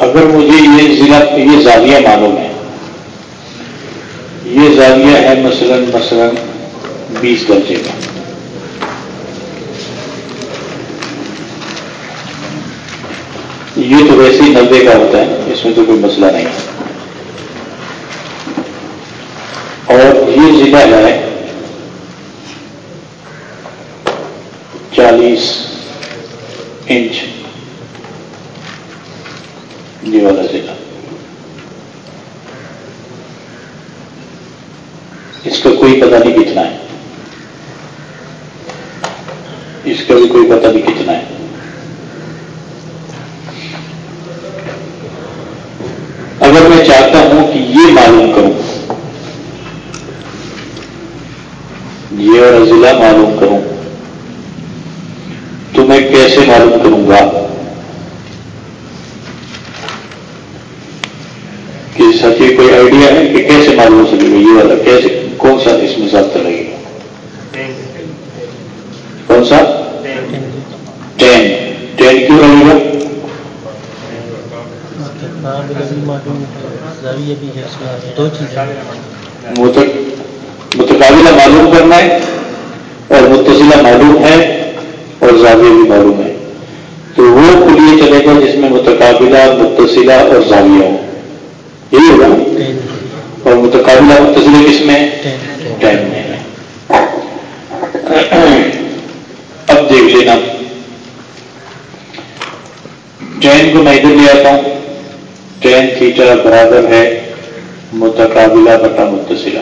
اگر مجھے یہ ضلع یہ زاویہ معلوم ہے، یہ زاویہ ہے مثلا مثلا بیس درجے کا۔ یہ تو ویسے ہی نبے کا ہوتا ہے، اس میں تو کوئی مسئلہ نہیں اور یہ ضلع ہے چالیس انچ۔ یہ والا ضلع اس کا کوئی پتہ نہیں کتنا ہے اس کا بھی کوئی پتہ نہیں کتنا ہے اگر میں چاہتا ہوں کہ یہ معلوم کروں، یہ اور ضلع معلوم کروں، تو میں کیسے معلوم کروں گا کہ سچی کوئی آئیڈیا ہے کہ کیسے معلوم ہو سکے گا یہ والا کیسے کون سا اس میں ضابطہ لگے گا کون سا ٹین ٹین کیوں رہے گا متقابلہ معلوم کرنا ہے اور متصلہ معلوم ہے اور زاویہ بھی معلوم ہے تو وہ کلیے چلے گا جس میں متقابلہ متصلہ اور زاویہ ہو یہی ہوگا اور متقابلہ متصلہ کس میں؟ ٹین میں ہے۔ اب دیکھ لینا۔ ٹین کو میں ادھر لے آتا ہوں۔ ٹین تھیٹا برابر ہے۔ متقابلہ بٹا متصلہ۔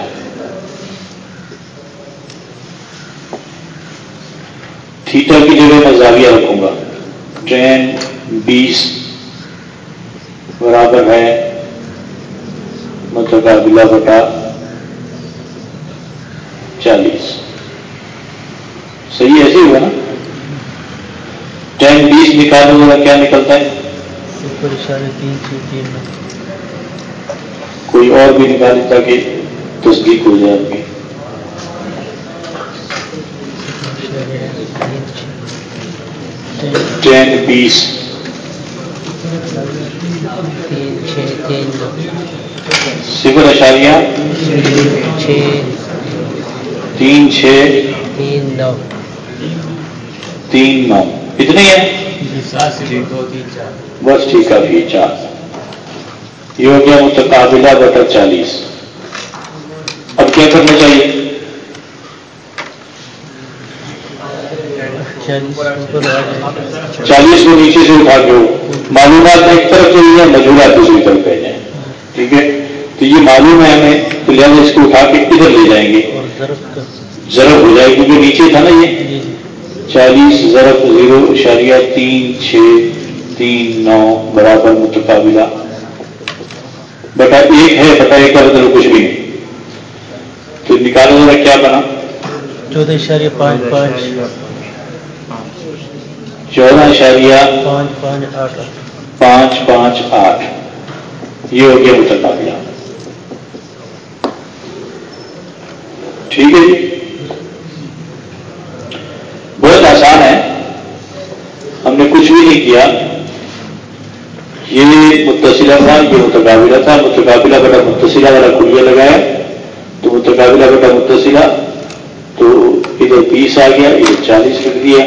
تھیٹا کی جگہ میں زاویہ رکھوں گا۔ ٹین بیس برابر ہے۔ متقابلہ بٹا چالیس۔ صحیح ایسے ہوگا نا؟ ٹین بیس نکالنے والا کیا نکلتا ہے؟ کوئی اور بھی نکالے تاکہ تصدیق ہو جائے۔ آپ کی ٹین بیس۔ صفر اشاریہ؟ تین چھ تین نو۔ تین نو کتنی ہے؟ بس ٹھیک ہے چار۔ یہ ہو گیا متقابلہ بٹر چالیس۔ اب کیا کرنا چاہیے؟ چالیس کو نیچے سے اٹھا کے معلومات ایک طرف چلی جائیں مجھولات دوسری طرف پہ جائیں۔ ٹھیک ہے؟ تو یہ معلوم ہے ہمیں تو لہٰذا اس کو اٹھا کے ادھر لے جائیں گے۔ ضرب ہو جائے کیونکہ نیچے تھا نا یہ۔ چالیس ضرب زیرو اشاریہ تین چھ تین نو برابر متقابلہ۔ بٹا ایک ہے، بٹا ایک کا مطلب کچھ بھی نہیں۔ تو نکالو ذرا کیا بنا۔ چودہ اشاریہ پانچ پانچ چودہ اشاریہ پانچ پانچ آٹھ پانچ پانچ آٹھ یہ ہو گیا متقابلہ۔ ٹھیک ہے جی؟ بہت آسان ہے۔ ہم نے کچھ بھی نہیں کیا۔ یہ متصلہ تھا یہ متقابلہ تھا۔ متقابلہ بٹا متصلہ والا کلیا لگایا۔ تو متقابلہ بٹا متصلہ تو ادھر بیس آ گیا ادھر چالیس لکھ دیا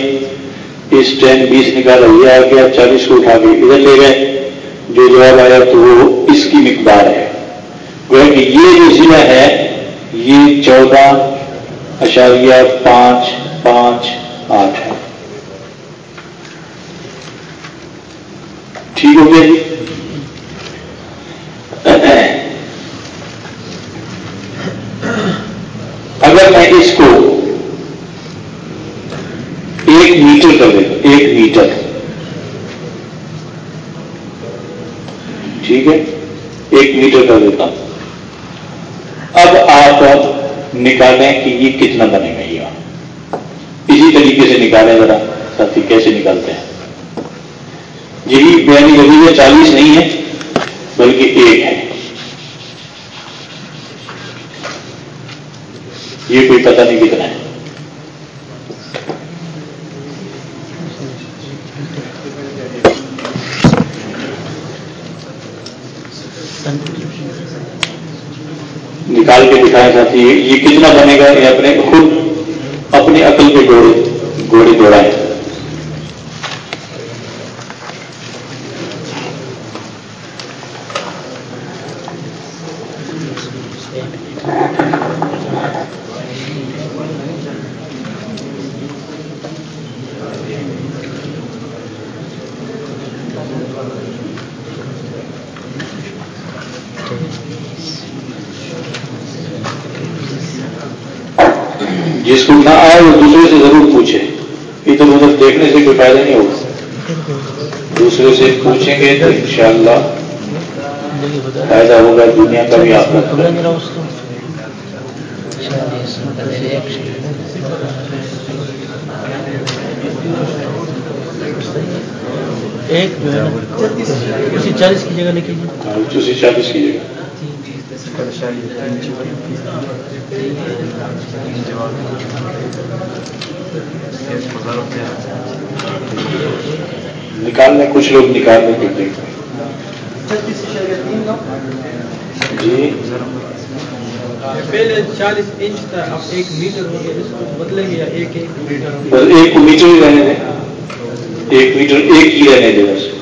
اس ٹین بیس نکالا، یہ آ گیا، چالیس کو اٹھا کے ادھر لے گئے۔ جو جواب آیا تو وہ اس کی مقدار ہے۔ وہ کہ یہ جو ضلع ہے، یہ چودہ، اشاریہ، پانچ پانچ، آٹھ ہے۔ ٹھیک ہو گیا جی؟ اگر میں اس کو ایک میٹر کر دیتا ایک میٹر۔ ٹھیک ہے؟ ایک میٹر کر دیتا۔ اب آپ نکالیں کہ یہ کتنا بنے گا یہ۔ اسی طریقے سے نکالیں ذرا ساتھی کیسے نکالتے ہیں۔ یہی بیانی لگی چالیس نہیں ہے، بلکہ ایک ہے۔ یہ کوئی پتہ نہیں کتنا ہے۔ نکال کے دکھائے ساتھی، یہ کتنا بنے گا؟ یہ اپنے خود، اپنی عقل کے گھوڑے گھوڑے دوڑائے جس کو نہ آئے وہ دوسرے سے ضرور پوچھے ادھر ادھر دیکھنے سے کوئی فائدہ نہیں ہوگا۔ دوسرے سے پوچھیں گے تو انشاءاللہ فائدہ ہوگا دنیا کا بھی آپ ایک جو ہے اسی چالیس کی جگہ لکھیے۔ ہاں، اسی چالیس کی جگہ۔ نکالنے کچھ لوگ نکالنے کے لیے۔ جی۔ پہلے چالیس انچ تھا اب ایک میٹر ہو گیا اس کو بدلیں گے یا ایک ایک میٹر ایک میٹر ہی رہنے دیں۔ ایک میٹر ایک ہی رہنے دیں بس۔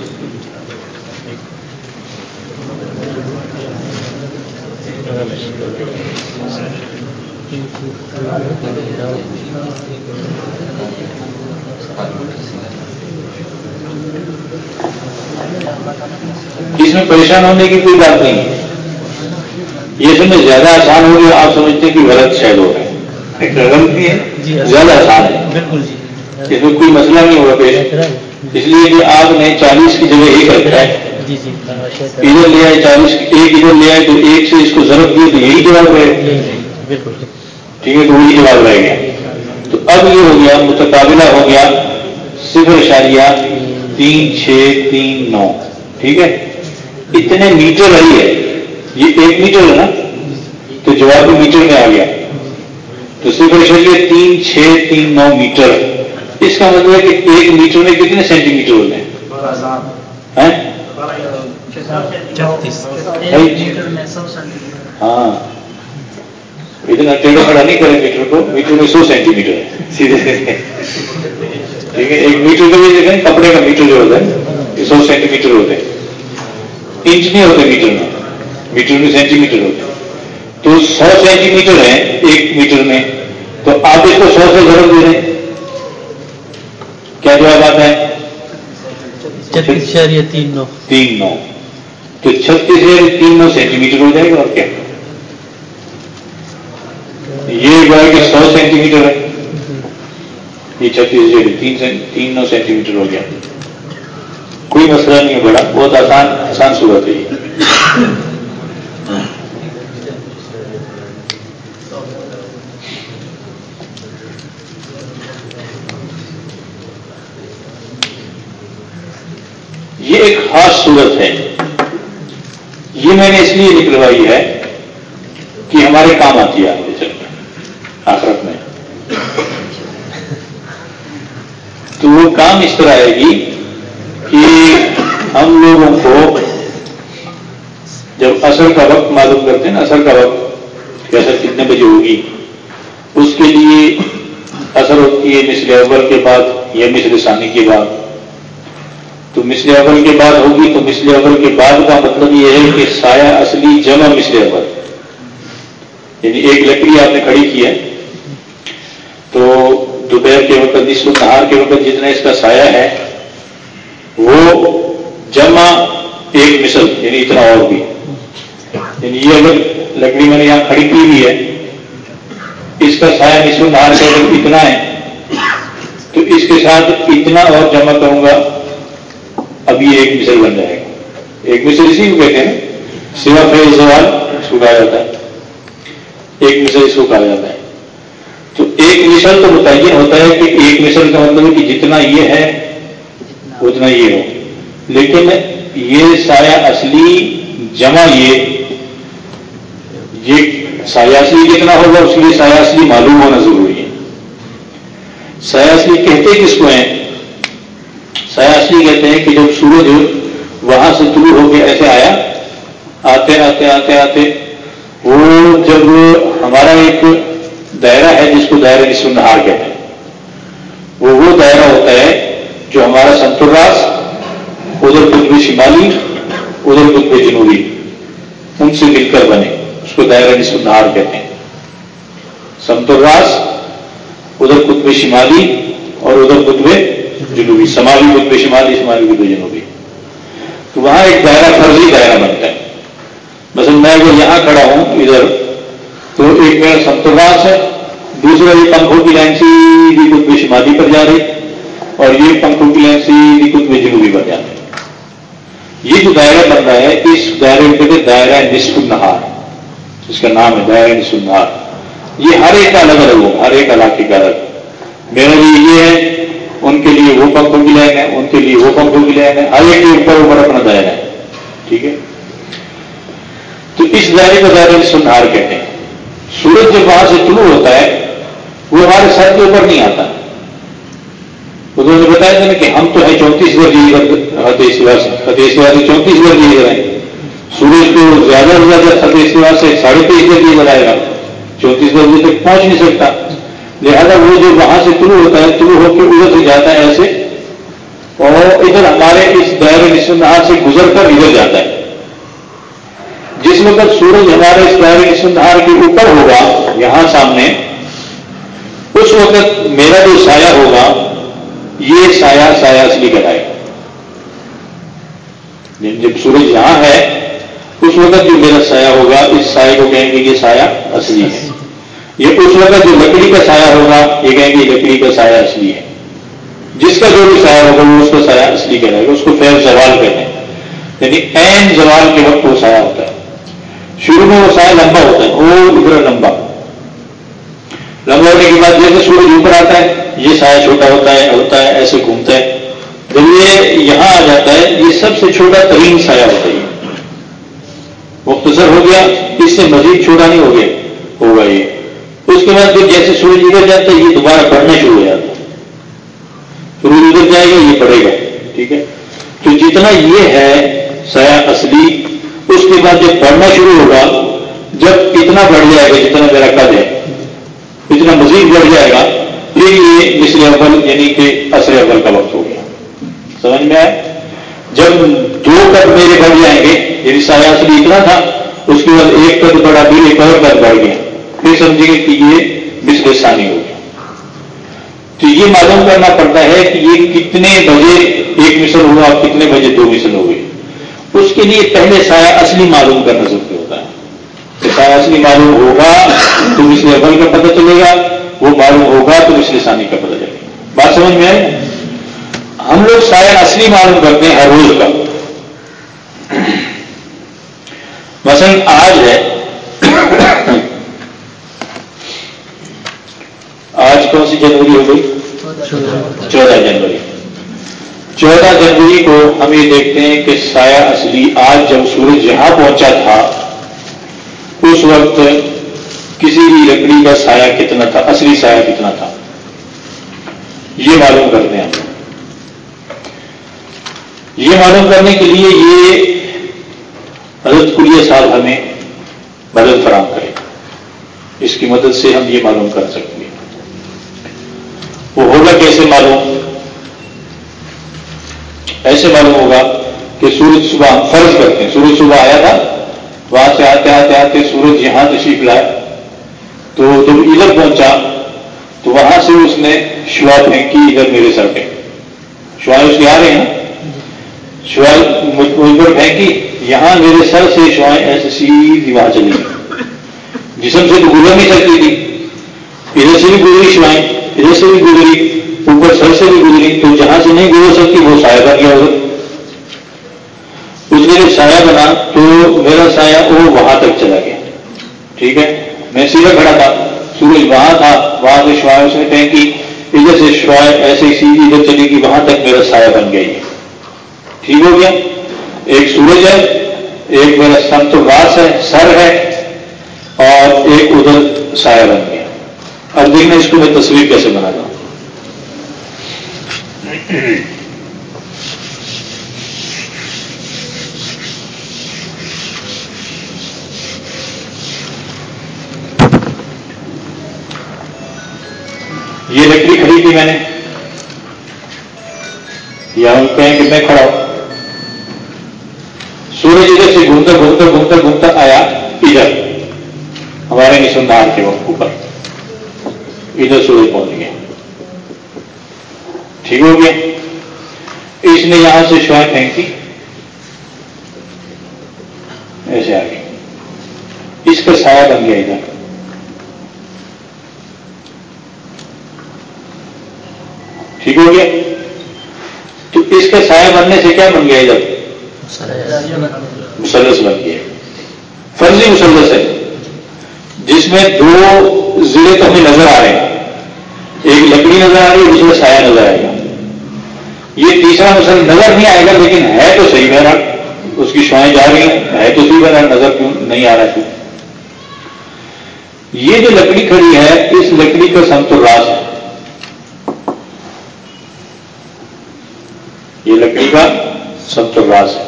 اس میں پریشان ہونے کی کوئی بات نہیں۔ ہے یہ سمجھ زیادہ آسان ہو گیا آپ سمجھتے ہیں کہ غلط شاید ہو رہے ہیں غلطی ہے؟ جی، زیادہ آسان ہے۔ بالکل جی۔ اس میں کوئی مسئلہ نہیں ہوگا پیش۔ اس لیے کہ آپ نے چالیس کی جگہ ایک رکھا ہے۔ جی جی۔ ادھر لے آئے چالیس ایک ادھر لے آئے تو ایک سے اس کو ضرورت دی تو یہی جواب رہے بالکل ٹھیک۔ ہے تو وہی جواب رہ گیا۔ تو اب یہ ہو گیا متقابلہ ہو گیا صفر اشاریہ تین چھ تین نو۔ ٹھیک ہے؟ اتنے میٹر رہی ہے۔ یہ ایک میٹر ہے نا؟ تو جواب بھی میٹر میں آ گیا۔ تو صفر اشاریہ تین چھ تین نو میٹر۔ اس کا مطلب ہے کہ ایک میٹر میں کتنے سینٹی میٹر ہوتے ہیں ہاں۔ اتنا ٹیڑھا کھڑا نہیں کریں میٹر کو میٹر میں سو سینٹی میٹر ہے سیدھے ٹھیک ہے ایک میٹر کا بھی دیکھیں کپڑے کا میٹر جو ہوتا ہے یہ سو سینٹی میٹر ہوتے ہیں انچ نہیں ہوتے میٹر میں میٹر میں سینٹی میٹر ہوتے تو سو سینٹی میٹر ہے ایک میٹر میں تو آپ اس کو سو سے ضرور دے رہے ہیں کیا جواب آتا ہے تین نو تین نو تو چھتیس تین نو سینٹی میٹر ہو جائے گا اور کیا یہ گویا کہ سو سینٹی میٹر ہے۔ یہ چھتیس تین تین نو سینٹی میٹر ہو گیا۔ کوئی مسئلہ نہیں ہے بڑا، بہت آسان آسان صورت ہے یہ ایک خاص صورت ہے۔ یہ میں نے اس لیے نکلوائی ہے کہ ہمارے کام آتی ہے۔ آخرت میں۔ تو وہ کام اس طرح آئے گی کہ ہم لوگوں کو جب اثر کا وقت معلوم کرتے ہیں نا اثر کا وقت کہ اثر کتنے بجے ہوگی، اس کے لیے اثر ہوتی ہے مثل اول کے بعد یا مثل ثانی کے بعد۔ تو مثل اول کے بعد ہوگی تو مثل اول کے بعد کا مطلب یہ ہے کہ سایہ اصلی جمع مثل اول۔ یعنی ایک لکڑی آپ نے کھڑی کی ہے تو دوپہر کے وقت نصف نہار کے وقت جتنا اس کا سایہ ہے، وہ جمع ایک مثل یعنی اتنا اور بھی۔ یعنی یہ اگر لکڑی میں نے یہاں کھڑی کی ہوئی ہے، اس کا سایہ نصف نہار کے اگر اتنا ہے، تو اس کے ساتھ اتنا اور جمع کروں گا، اب یہ ایک مثل بن جائے گا۔ ایک مثل اسی کو کہتے ہیں، سوا فیل سوال اس کو کہا جاتا ہے۔ ایک مثل اس کو کہا جاتا ہے۔ تو ایک مثل تو متعین ہوتا ہے کہ ایک مثل کا مطلب ہے کہ جتنا یہ ہے، اتنا یہ ہو۔ لیکن یہ سایہ اصلی جمع یہ یہ سایہ اصلی کتنا ہوگا، اس لیے سایہ اصلی معلوم ہونا ضروری ہے۔ سایہ اصلی کہتے کس کو ہیں؟ سایہ اصلی کہتے ہیں کہ جب سورج وہاں سے طلوع ہو کے ایسے آیا، آتے آتے آتے آتے، وہ جب ہمارا ایک دائرہ ہے جس کو دائرہ نصف نہار کہتے ہیں۔ وہ وہ دائرہ ہوتا ہے جو ہمارا سنتراس ادھر قطب شمالی، ادھر قطب جنوبی ان سے مل کر بنے، اس کو دائرہ نصف نہار کہتے ہیں۔ سنتراس ادھر قطب شمالی اور ادھر قطب جنوبی، شمالی قطب شمالی شمالی قطب جنوبی۔ تو وہاں ایک دائرہ، فرضی دائرہ بنتا ہے۔ مثلا میں اگر یہاں کھڑا ہوں ادھر، تو ایک میرا سنتراس ہے۔ دوسرا یہ پنکھوں کی لائن سیدھی قطب شمالی پر جا رہی اور یہ پنکھوں کی لائن سیدھی قطب جنوبی پر جا رہی یہ جو دائرہ بن رہا ہے، اس دائرے کو دائرہ نصف النہار اس کا نام ہے دائرہ نصف النہار۔ یہ ہر ایک کا الگ الگ ہو، ہر ایک علاقے کا الگ۔ میرا لیے یہ ہے، ان کے لیے وہ پنکھوں کی لائن ہے، ان کے لیے وہ پنکھوں کی لائن ہے۔ ہر ایک کے اوپر اوپر اپنا دائرہ ہے۔ ٹھیک ہے؟ تو اس دائرے کو دائرہ نصف النہار کہتے ہیں۔ سورج جب وہاں سے طلوع ہوتا ہے وہ ہمارے سر کے اوپر نہیں آتا۔ انہوں نے بتایا تھا نا کہ ہم تو ہیں چونتیس فتح سوا سے سوا سے چونتیس ور لیے ہیں۔ سورج کو زیادہ سے زیادہ فتح سوا سے ساڑھے تیئیس ور لیے جائے گا۔ چونتیس ورجے تک پہنچ نہیں سکتا۔ لہذا وہ جو وہاں سے طلوع ہوتا ہے، طلوع ہو کے ادھر سے جاتا ہے ایسے، اور ادھر ہمارے اس دائر نصف سے گزر کر ادھر جاتا ہے۔ جس وقت سورج ہمارے اس دائر نصف کے اوپر ہوگا، یہاں سامنے اس وقت میرا جو سایہ ہوگا، یہ سایہ سایہ اصلی کہلائے گا جب سورج یہاں ہے، اس وقت جو میرا سایہ ہوگا، اس سائے کو کہیں گے یہ سایہ اصلی ہے۔ یہ اس وقت جو لکڑی کا سایہ ہوگا، یہ کہیں گے لکڑی کا سایہ اصلی ہے۔ جس کا جو بھی سایہ ہوگا، وہ اس کا سایہ اصلی کہلائے گا۔ اس کو فیر زوال کہتے ہیں۔ یعنی این زوال کے وقت وہ سایہ ہوتا ہے۔ شروع میں وہ سایہ لمبا ہوتا ہے، وہ ادھر لمبا۔ لمبا ہونے کے بعد جیسے سورج اوپر آتا ہے، یہ سایہ چھوٹا ہوتا ہے ہوتا ہے، ایسے گھومتا ہے۔ جب یہ یہاں آ جاتا ہے، یہ سب سے چھوٹا ترین سایہ ہوتا ہے۔ مختصر ہو گیا، اس سے مزید چھوٹا نہیں ہو گیا، ہوگا یہ۔ اس کے بعد پھر جیسے سورج ادھر جاتا ہے، یہ دوبارہ بڑھنا شروع ہو جاتا ہے۔ سورج ادھر جائے گا، یہ بڑھے گا، ٹھیک ہے۔ تو جتنا یہ ہے سایہ اصلی، اس کے بعد جب بڑھنا شروع ہوگا، جب اتنا بڑھ جائے گا، جتنا میرا قد ہے۔ اتنا مزید بڑھ جائے گا۔ پھر یہ مصر اول یعنی کہ اصر اول کا وقت ہو گیا۔ سمجھ میں آئے جب دو قد میرے بڑھ جائیں گے یعنی سایہ اصلی اتنا تھا، اس کے بعد ایک قد بڑھا، پھر ایک اور قد بڑھ گیا۔ پھر سمجھے گے کہ یہ مصر ثانی ہو گیا۔ تو یہ معلوم کرنا پڑتا ہے کہ یہ کتنے بجے ایک مثل ہوا اور کتنے بجے دو مثل ہو گئی اس کے لیے پہلے سایہ اصلی معلوم کرنا ضروری ہوتا ہے کہ سایہ اصلی معلوم ہوگا تو مثل اول کا پتہ چلے گا، وہ معلوم ہوگا تو مثل ثانی کا پتہ چلے گا۔ بات سمجھ میں ہم لوگ سایہ اصلی معلوم کرتے ہیں ہر روز کا۔ مثلا آج ہے، آج کون سی جنوری ہو گئی؟ چودہ جنوری۔ چودہ جنوری کو ہم یہ دیکھتے ہیں کہ سایہ اصلی آج جب سورج یہاں پہنچا تھا اس وقت کسی بھی لکڑی کا سایہ کتنا تھا؟ اصلی سایہ کتنا تھا؟ یہ معلوم کرتے ہیں۔ یہ معلوم کرنے کے لیے یہ حضرت کلیہ صاحب ہمیں مدد فراہم کرے اس کی مدد سے ہم یہ معلوم کر سکتے ہیں۔ وہ ہوگا کیسے معلوم؟ ایسے معلوم ہوگا کہ سورج صبح ہم فرض کرتے ہیں۔ سورج صبح آیا تھا؟ وہاں سے آتے آتے آتے سورج یہاں تشریف لائے، تو جب ادھر پہنچا، تو وہاں سے اس نے شوا پھینکی ادھر میرے سر پہ۔ شوائیں اس کے آ رہے ہیں۔ شوائیں مجھ پر پھینکی، یہاں میرے سر سے شوائیں ایسے سیدھی وہاں چلی۔ جسم سے تو گزر نہیں سکتی تھی۔ ادھر سے بھی گزری شوائیں ادھر سے بھی گزری، اوپر سر سے بھی گزری، تو جہاں سے نہیں گزر سکتی وہ سایہ بن گیا ادھر اس نے جب سایہ بنا تو میرا سایہ وہ وہاں تک چلا گیا۔ ٹھیک ہے؟ میں سیدھا کھڑا تھا۔ سورج وہاں تھا وہاں سے شوائیں اس نے پھینکی ادھر سے شوائیں ایسے سیدھی ادھر چلی گئی، وہاں تک میرا سایہ بن گئی ٹھیک ہو گیا۔ ایک سورج ہے، ایک میرا سنت راس ہے، سر ہے، اور ایک ادھر سایہ بن گیا۔ اب دیکھنا اس کو میں تصویر کیسے بنا رہا ہوں۔ یہ لکڑی کھڑی تھی میں نے۔ یا ہم کہیں کہ میں کھڑا ہوں سورج ادھر سے گھومتا گھومتا گھومتا گھومتا آیا ادھر۔ ہمارے نسندان کے وقت اوپر۔ ادھر سورج پہنچ گیا۔ ٹھیک ہو گیا۔ اس نے یہاں سے شوائیں پھینکی ایسے آ گئی اس کا سایہ بن گیا ادھر ٹھیک ہو گیا تو اس کا سایہ بننے سے کیا بن گیا ادھر؟ مسلس بن گیا۔ فرضی مسلس ہے۔ جس میں دو ضلع تو ہمیں نظر آ رہے ہیں۔ ایک لکڑی نظر آ رہی ہے دوسرا سایہ نظر آئے گا یہ تیسرا مسل نظر نہیں آئے گا، لیکن ہے تو صحیح بہرا اس کی شوائیں جا رہی ہیں، ہے تو صحیح بہرا نظر کیوں نہیں آ رہا کیوں یہ جو لکڑی کھڑی ہے، اس لکڑی کا سنتر راس ہے یہ لکڑی کا سنتر راس ہے۔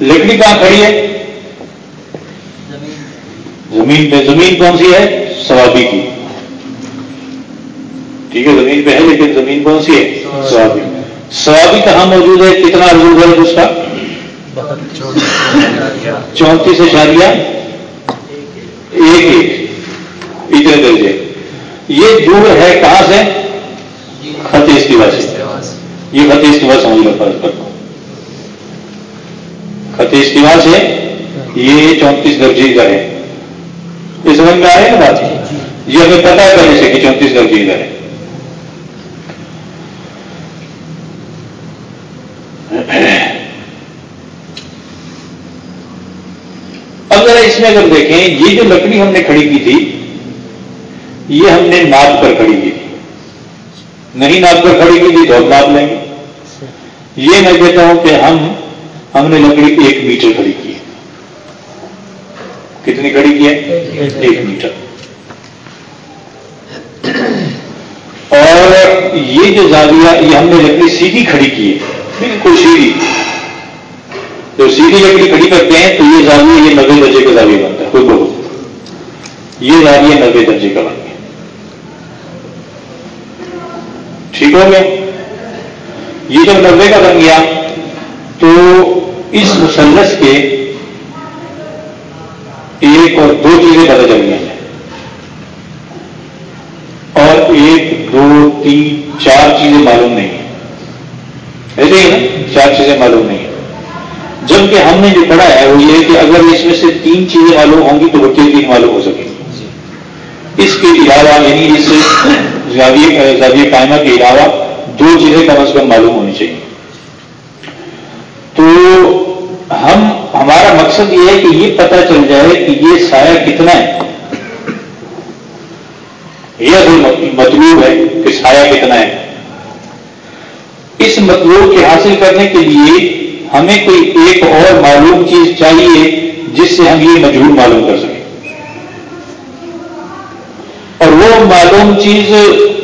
لکڑی کہاں کھڑی ہے؟ زمین پہ۔ زمین کون سی ہے؟ سوابی کی۔ ٹھیک ہے، زمین پہ ہے لیکن زمین کون سی ہے؟ سوابی سوابی کہاں موجود ہے؟ کتنا روز ہے اس کا؟ چونتیس اشاریہ۔ ایک ایک۔ اتنے درجے۔ یہ دور ہے کہاں سے؟ خط استوا سے۔ یہ خط استوا سمجھ لو فرض کرتا ہوں خط استوا سے یہ چونتیس درجے کا ہے۔ یہ سمجھ میں آئے نا بات؟ یہ ہمیں پتا کرنے سے کہ چونتیس درجے کا ہے۔ اب ذرا اس میں اگر دیکھیں، یہ جو لکڑی ہم نے کھڑی کی تھی، یہ ہم نے ناپ پر کھڑی کی۔ نہیں ناپ پر کھڑی کی تھی تو ہم ناپ لیں گے یہ میں کہتا ہوں کہ ہم ہم نے لکڑی ایک میٹر کھڑی کی ہے۔ کتنی کھڑی کی ہے؟ ایک میٹر۔ اور یہ جو زاویہ، یہ ہم نے لکڑی سیدھی کھڑی کی ہے، بالکل سیدھی۔ جو سیدھی لکڑی کھڑی کرتے ہیں تو یہ زاویہ یہ نبے درجے کا زاویہ بنتا ہے خود بہت۔ یہ زاویہ نبے درجے کا بن گیا ٹھیک ہو گیا یہ جب نبے کا بن گیا، تو اس مسلس کے ایک اور دو چیزیں پتہ چل گئی ہیں۔ اور ایک، دو، تین، چار چیزیں معلوم نہیں ہیں۔ ایسے ہی نا چار چیزیں معلوم نہیں ہیں۔ جبکہ ہم نے جو پڑھا ہے، وہ یہ کہ اگر اس میں سے تین چیزیں معلوم ہوں گی تو وہ تین معلوم ہو سکیں۔ گی اس کے علاوہ یعنی اس زاویہ قائمہ کے علاوہ دو چیزیں کم از کم معلوم ہونی چاہیے۔ تو ہم ہمارا مقصد یہ ہے کہ یہ پتہ چل جائے کہ یہ سایہ کتنا ہے۔ یہ مطلوب ہے کہ سایہ کتنا ہے۔ اس مطلوب کے حاصل کرنے کے لیے ہمیں کوئی ایک اور معلوم چیز چاہیے جس سے ہم یہ مجبور معلوم کر سکیں اور وہ معلوم چیز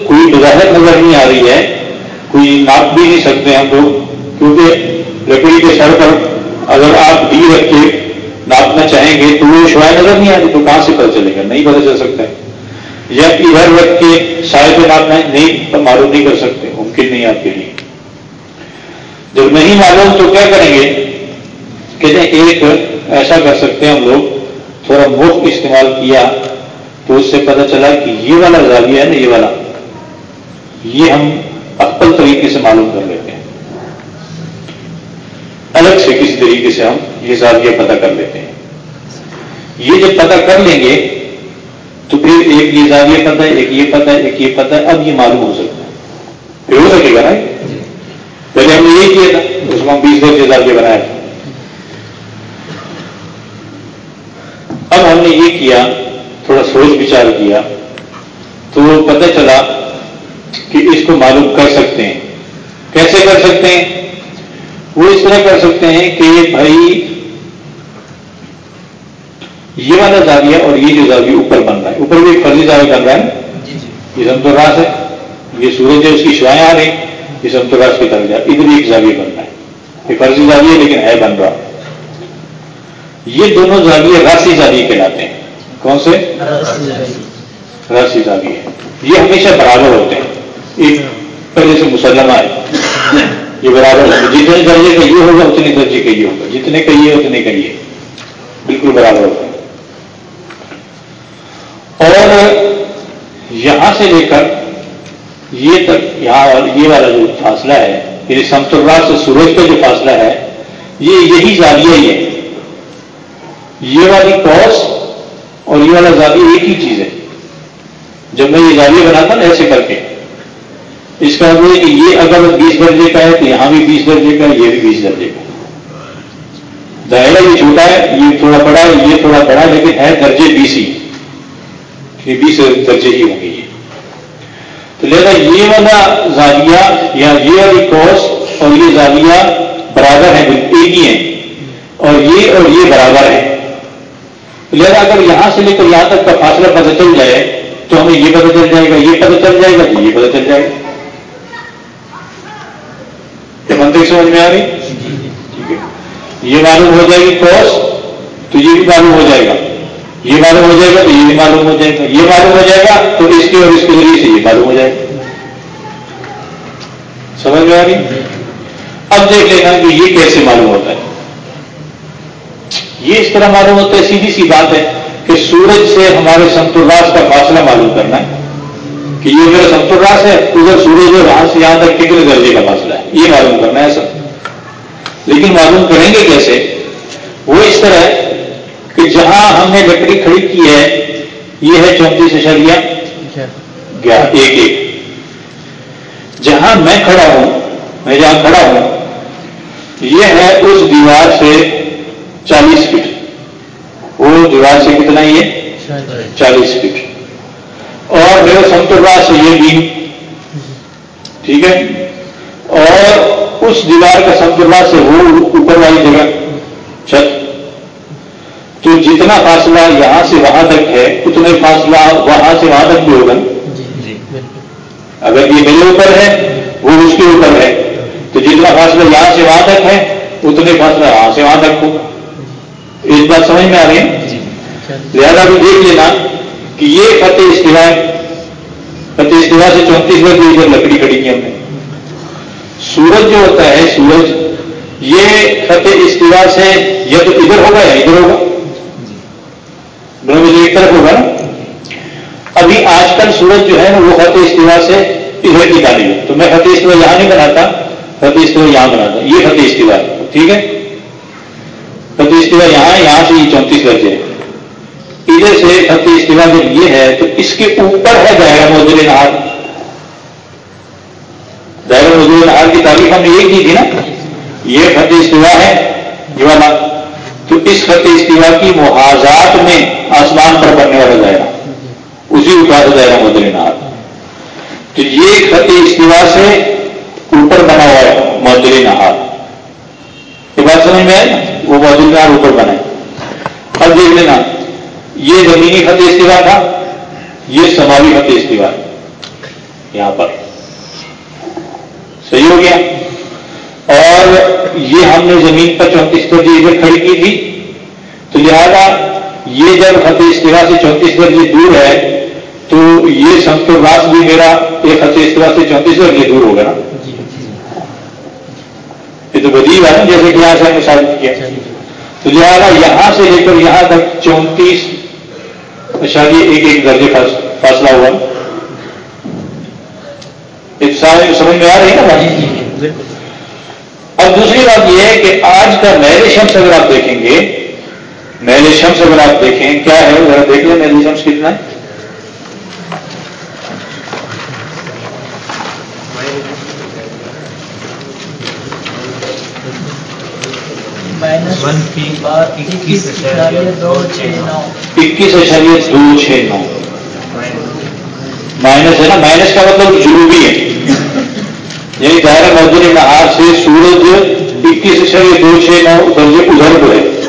کوئی بظاہر نظر نہیں آ رہی ہے، کوئی ناپ بھی نہیں سکتے ہم لوگ، کیونکہ لکڑی کے سر پر اگر آپ ڈی رکھ کے ناپنا چاہیں گے تو وہ شوائے نظر نہیں آتی تو کہاں سے پتہ چلے گا؟ نہیں پتہ چل سکتا ہے۔ یا ادھر رکھ کے سائے پہ ناپنا نہیں معلوم نہیں کر سکتے، ممکن نہیں آپ کے لیے۔ جب نہیں معلوم تو کیا کریں گے؟ کہ ایک ایسا کر سکتے ہیں ہم لوگ، تھوڑا مفت استعمال کیا۔ تو اس سے پتہ چلا کہ یہ والا زاویہ ہے نا، یہ والا۔ یہ ہم اپل طریقے سے معلوم کر لیتے ہیں۔ الگ سے کسی طریقے سے ہم یہ زاویہ پتہ کر لیتے ہیں۔ یہ جب پتہ کر لیں گے، تو پھر ایک یہ زاویہ پتہ ہے ایک یہ پتہ ہے ایک یہ پتہ ہے اب یہ معلوم ہو سکتا ہے۔ پھر ہو سکے گا نا؟ پہلے ہم نے یہ کیا تھا، اس کو ہم بیس درجے زاویہ بنایا۔ تھا اب ہم نے یہ کیا سوچ بچار کیا تو پتہ چلا کہ اس کو معلوم کر سکتے ہیں۔ کیسے کر سکتے ہیں؟ وہ اس طرح کر سکتے ہیں کہ بھائی یہ والا زاویہ اور یہ جو زاویہ اوپر بن رہا ہے اوپر بھی ایک فرضی زاویہ بن رہا ہے۔ جی، جی۔ یہ سمتو راس ہے یہ سورج ہے اس کی شوائیں آ رہی یہ سمتو راس کی طرف جائے ادھر ایک زاویہ بن رہا ہے۔ یہ فرضی زاویہ لیکن ہے بن رہا۔ یہ دونوں زاویے راسی زاویے کہلاتے ہیں۔ کون سے؟ راسی زاویہ یہ ہمیشہ برابر ہوتے ہیں۔ ایک پہلے سے مسلمہ ہے۔ یہ برابر ہے جتنے درجے کا یہ ہوگا، اتنے درجے کا یہ ہوگا۔ جتنے کا یہ، اتنے کا یہ۔ بالکل برابر ہوگا اور یہاں سے لے کر یہ تک، یہاں یہ والا جو فاصلہ ہے یعنی سمتر سے سورج کا جو فاصلہ ہے، یہ یہی زاویہ ہی ہے۔ یہ والی کوس اور یہ والا زاویہ ایک ہی چیز ہے۔ جب میں یہ زاویہ بناتا نا ایسے کر کے۔ اس کا مطلب ہے کہ یہ اگر بیس درجے کا ہے تو یہاں بھی بیس درجے کا یہ بھی بیس درجے کا دائرہ یہ چھوٹا ہے، یہ تھوڑا بڑا ہے، یہ تھوڑا بڑا ہے، لیکن ہے درجے بیس ہی۔ یہ بیس درجے ہی ہوں گے یہ۔ تو لہٰذا یہ والا زاویہ یا یہ والی کوس اور یہ زاویہ برابر ہے ایک ہی ہیں اور یہ اور یہ برابر ہے۔ لہذا اگر یہاں سے لے کر یہاں تک کا فاصلہ پتہ چل جائے تو ہمیں یہ پتہ چل جائے گا، یہ پتہ چل جائے گا تو یہ پتہ چل جائے گا۔ منتق سمجھ میں آ رہی؟ ٹھیک ہے۔ یہ معلوم ہو جائے گی کوس تو یہ بھی معلوم ہو جائے گا۔ یہ معلوم ہو جائے گا، تو یہ بھی معلوم ہو جائے گا۔ یہ معلوم ہو جائے گا، تو اس کے اور اس کے ذریعے سے یہ معلوم ہو جائے گا۔ سمجھ میں آ رہی؟ اب دیکھ لینا کہ یہ کیسے معلوم ہوتا ہے۔ یہ اس طرح معلوم ہوتا ہے، سیدھی سی بات ہے کہ سورج سے ہمارے سنتراس کا فاصلہ معلوم کرنا ہے۔ کہ یہ میرا سنتراس ہے، ادھر سورج ہے، وہاں سے یہاں تک کتنے درجے کا فاصلہ ہے؟ یہ معلوم کرنا ہے سب۔ لیکن معلوم کریں گے کیسے؟ وہ اس طرح ہے کہ جہاں ہم نے لکڑی کھڑی کی ہے، یہ ہے چونتیس اشاریہ گیا ایک ایک۔ جہاں میں کھڑا ہوں، میں جہاں کھڑا ہوں، یہ ہے اس دیوار سے چالیس فٹ۔ وہ دیوار سے کتنا ہی ہے؟ چالیس فٹ۔ اور میرے سمترا سے یہ بھی۔ ٹھیک ہے؟ اور اس دیوار کا سمترا سے وہ اوپر والی جگہ۔ چھت تو جتنا فاصلہ یہاں سے وہاں تک ہے اتنے فاصلہ وہاں سے وہاں تک بھی ہوگا جی، جی، اگر یہ میرے اوپر ہے وہ اس کے اوپر ہے۔ تو جتنا فاصلہ یہاں سے وہاں تک ہے اتنے فاصلہ وہاں سے وہاں تک ہوگا۔ اس بات سمجھ میں آ رہی ہے جی۔ لہذا بھی دیکھ لینا کہ یہ فتح استوا فتح استوا سے چونتیس بار ادھر لکڑی کھڑی کی ہم نے۔ سورج جو ہوتا ہے سورج یہ فتح استوا سے یا تو ادھر ہوگا یا ادھر ہوگا۔ دونوں میں ایک طرف ہوگا نا؟ ابھی آج کل سورج جو ہے نا وہ فتح استوا سے ادھر کی ہے۔ تو میں فتح استوا یہاں نہیں بناتا فتح استوا یہاں بناتا۔ یہ فتح استوا ٹھیک ہے؟ فتح استوا یہاں ہے یہاں سے یہ چونتیس درجے ادھر سے فتح استوا جب یہ ہے تو اس کے اوپر ہے دائرہ موجود نہار دائرہ موجود نہار کی تعریف ہم نے یہ کی تھی نا؟ یہ فتح استوا ہے یہ والا تو اس فتح استوا کی محاذات میں آسمان پر بننے والا دائرہ۔ اسی اٹھا سے دائرہ موجود نہار تو یہ فتح استوا سے اوپر بنا ہوا ہے موجود نہار یہ بات سمجھ میں آئے نا وہ موجود اوپر بنا اب دیکھ لینا، یہ زمینی فتح استوا تھا، یہ سماوی فتح استوا یہاں پر۔ صحیح ہو گیا۔ اور یہ ہم نے زمین پر چونتیس درجے ادھر کھڑی کی تھی۔ تو لہذا یہ جب فتح استوا سے چونتیس درجے دور ہے، تو یہ سمت راس بھی میرا یہ فتح استوا سے چونتیس درجے دور ہوگا۔ نا یہ تو ہے نا جیسے کہ یہاں سے ثابت کیا تو لہٰذا یہاں سے لے کر یہاں تک چونتیس اشاریہ ایک ایک درجے فاصلہ ہوا۔ سارے سمجھ میں آ رہی ہے نا بات؟ اب دوسری بات یہ ہے کہ آج کا میل شمس اگر آپ دیکھیں گے میل شمس اگر آپ دیکھیں کیا ہے ذرا دیکھ لیں میل شمس کتنا ہے؟ اکیس اشاریہ دو چھ نو۔ مائنس ہے نا، مائنس کا مطلب جنوبی ہے۔ یعنی دائرہ موجود نہار سے سورج اکیس اشاریہ دو چھ نو درجے ادھر کو ہے۔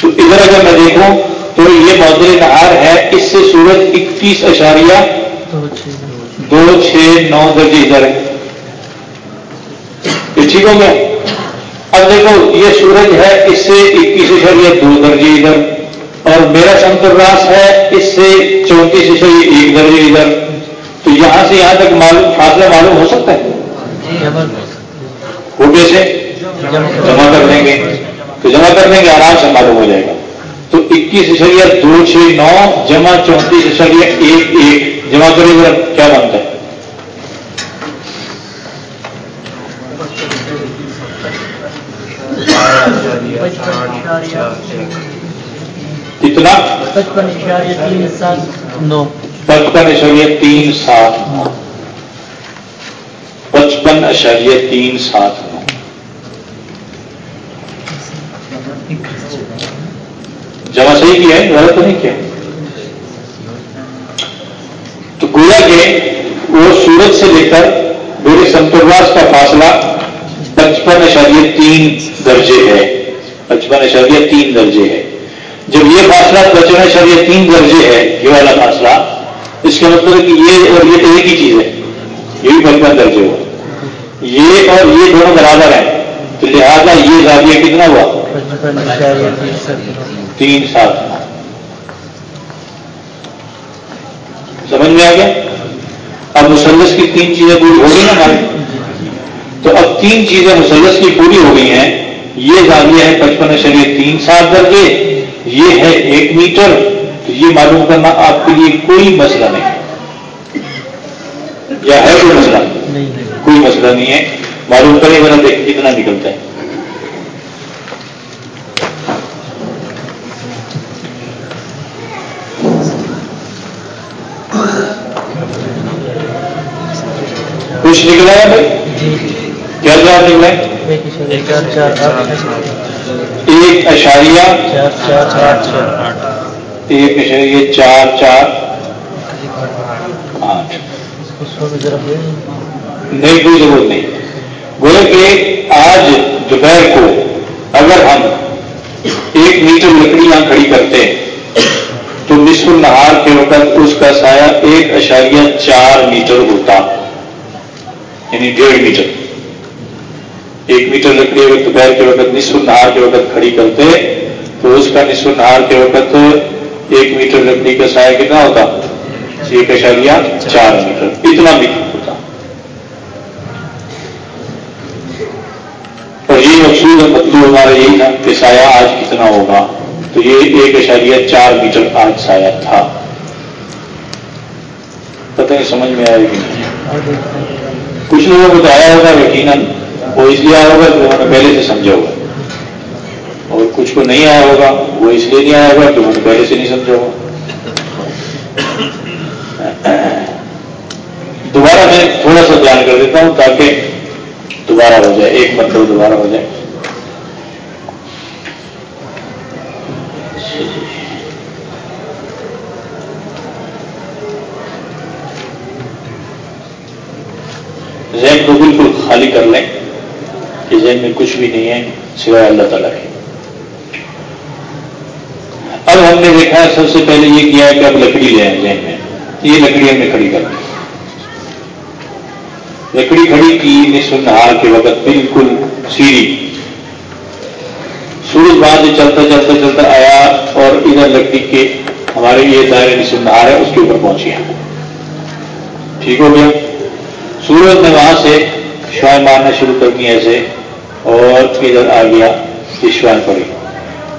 تو ادھر اگر میں دیکھوں تو یہ موجود نہار ہے، اس سے سورج اکیس اشاریہ دو چھ نو درجے ادھر ہے۔ یہ ٹھیک ہو گیا۔ اب دیکھو، یہ سورج ہے، اس سے اکیس اشاریہ دو درجے ادھر، اور میرا سمتر راس ہے، اس سے چونتیس اشری ایک درجے ادھر۔ تو یہاں سے یہاں تک معلوم، فاصلہ معلوم ہو سکتا ہے؟ وہ کیسے؟ جمع کر دیں گے۔ تو جمع کر دیں گے، آرام سے معلوم ہو جائے گا۔ تو اکیس اشریہ دو چھ نو جمع چونتیس اشریہ ایک ایک، جمع کرے گا کیا بنتا ہے؟ کتنا؟ پچپن اشاریہ تین سات نو۔ پچپن اشریہ تین سات نو۔ پچپن اشریہ تین سات نو۔ جمع صحیح کیا ہے؟ غلط نہیں کیا تو گویا کہ وہ سورج سے لے کر میرے سنترواس کا فاصلہ پچپن اشاریہ تین درجے ہے۔ پچپن اشاریہ تین درجے ہے جب یہ فاصلہ پچپن اشاریہ تین درجے ہے یہ والا فاصلہ، اس کا مطلب ہے کہ یہ اور یہ تو ایک ہی چیز ہے۔ یہ بھی پچپن درجے ہوا یہ اور یہ دونوں برابر ہیں۔ تو لہذا یہ زاویہ کتنا ہوا؟ تین سات سمجھ میں آ گیا؟ اب مسلس کی تین چیزیں پوری ہو گئی نا ہماری۔ تو اب تین چیزیں مسلس کی پوری ہو گئی ہیں۔ یہ زاویہ ہے پچپن شریع تین سات درجے یہ ہے ایک میٹر۔ تو یہ معلوم کرنا آپ کے لیے کوئی مسئلہ نہیں۔ یا ہے کوئی مسئلہ؟ کوئی مسئلہ نہیں ہے۔ معلوم کریں ذرا دیکھ کتنا نکلتا ہے۔ کچھ نکلا ہے بھائی؟ کیا جواب نکلا ہے؟ ایک اشاریہ ایک اشاریہ چار چار آٹھ نہیں کوئی ضرورت نہیں۔ بولے کہ آج دوپہر کو اگر ہم ایک میٹر لکڑی یہاں کھڑی کرتے تو نصف النہار کے وقت اس کا سایہ ایک اشاریہ چار میٹر ہوتا یعنی ڈیڑھ میٹر۔ ایک میٹر لکڑی اگر دوپہر کے وقت نصف النہار کے وقت کھڑی کرتے تو اس کا نصف النہار کے وقت ایک میٹر لکڑی کا سایہ کتنا ہوتا؟ ایک اشاریہ چار میٹر، اتنا میٹر ہوتا۔ اور یہ مقصود مطلب ہمارا یہی تھا کہ سایہ آج کتنا ہوگا؟ تو یہ ایک اشاریہ چار میٹر آج سایہ تھا۔ پتہ نہیں، سمجھ میں آئے گی کچھ لوگوں کو تو آیا ہوگا یقیناً۔ وہ اس لیے آیا ہوگا کہ انہوں نے پہلے سے سمجھا ہوگا اور کچھ کو نہیں آیا ہوگا، وہ اس لیے نہیں آیا ہوگا کہ انہوں نے پہلے سے نہیں سمجھا ہوگا دوبارہ میں تھوڑا سا بیان کر دیتا ہوں تاکہ دوبارہ ہو جائے، ایک مطلب دوبارہ ہو جائے۔ ذہن کو بالکل خالی کر لیں۔ کہ ذہن میں کچھ بھی نہیں ہے، سوائے اللہ تعالیٰ کے۔ اب ہم نے دیکھا سب سے پہلے یہ کیا ہے کہ اب لکڑی لے آئے ذہن میں۔ یہ لکڑی ہم نے کھڑی کر دی لکڑی کھڑی کی نصف نہار کے وقت بالکل سیڑھی سورج بعد چلتا چلتا چلتا آیا اور ادھر لکڑی کے ہمارے یہ دائرے نصف نہار ہے، اس کے اوپر پہنچ گیا ٹھیک ہو گیا۔ سورج نے وہاں سے شوائیں مارنا شروع کر دی ایسے۔ اور ادھر آ گیا شوائیں پڑی۔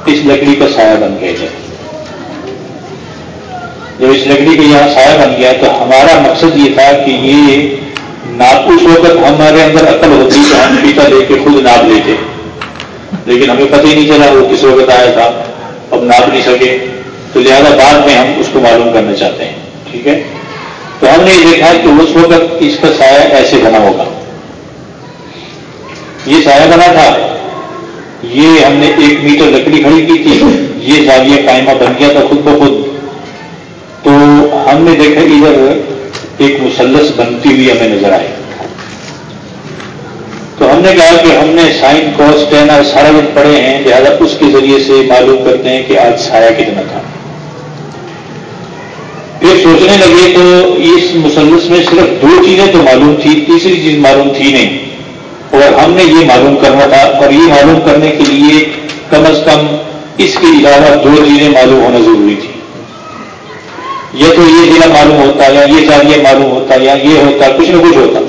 اس لکڑی کا سایہ بن گیا جب جب اس لکڑی کا یہاں سایہ بن گیا تو ہمارا مقصد یہ تھا کہ یہ ناپ اس وقت ہمارے اندر عقل ہوتی تو ہم پیتا لے کے خود ناپ لیتے۔ لیکن ہمیں پتہ ہی نہیں چلا وہ کس وقت آیا تھا۔ اب ناپ نہیں سکے۔ تو لہذا بعد میں ہم اس کو معلوم کرنا چاہتے ہیں۔ ٹھیک ہے؟ تو ہم نے یہ دیکھا کہ اس وقت اس کا سایہ ایسے بنا ہوگا۔ یہ سایہ بنا تھا۔ یہ ہم نے ایک میٹر لکڑی کھڑی کی تھی۔ یہ زاویہ قائمہ بن گیا تھا خود بخود۔ تو ہم نے دیکھا ادھر ایک مسلس بنتی ہوئی ہمیں نظر آئی۔ تو ہم نے کہا کہ ہم نے سائن کوس ٹین اور سارا دن پڑھے ہیں، لہٰذا اس کے ذریعے سے معلوم کرتے ہیں کہ آج سایہ کتنا تھا۔ پھر سوچنے لگے تو اس مسلس میں صرف دو چیزیں تو معلوم تھی تیسری چیز معلوم تھی نہیں۔ اور ہم نے یہ معلوم کرنا تھا اور یہ معلوم کرنے کے لیے کم از کم اس کے علاوہ دو چیزیں معلوم ہونا ضروری تھی۔ یا تو یہ ضلع معلوم ہوتا یا یہ زاویہ معلوم ہوتا یا یہ ہوتا، کچھ نہ کچھ ہوتا۔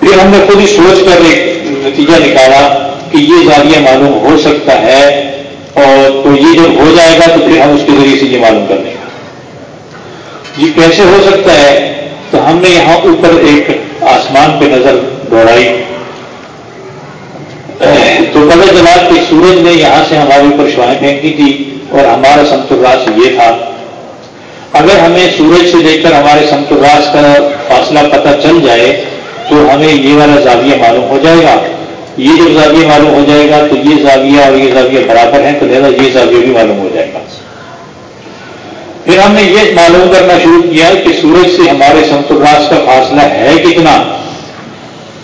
پھر ہم نے خود ہی سوچ کر ایک نتیجہ نکالا کہ یہ زاویہ معلوم ہو سکتا ہے اور تو یہ جب ہو جائے گا تو پھر ہم اس کے ذریعے سے یہ معلوم کر لیں گے۔ یہ کیسے ہو سکتا ہے؟ تو ہم نے یہاں اوپر ایک آسمان پہ نظر دوڑائی۔ تو پہلے جناب کہ سورج نے یہاں سے ہمارے اوپر شوائیں پھینکی تھی اور ہمارا سمتراس یہ تھا، اگر ہمیں سورج سے لے کر ہمارے سمتراس کا فاصلہ پتہ چل جائے تو ہمیں یہ والا زاویہ معلوم ہو جائے گا۔ یہ جب زاویہ معلوم ہو جائے گا تو یہ زاویہ اور یہ زاویہ برابر ہیں تو لہٰذا یہ زاویہ بھی معلوم ہو جائے گا۔ پھر ہم نے یہ معلوم کرنا شروع کیا کہ سورج سے ہمارے سمتراس کا فاصلہ ہے کتنا۔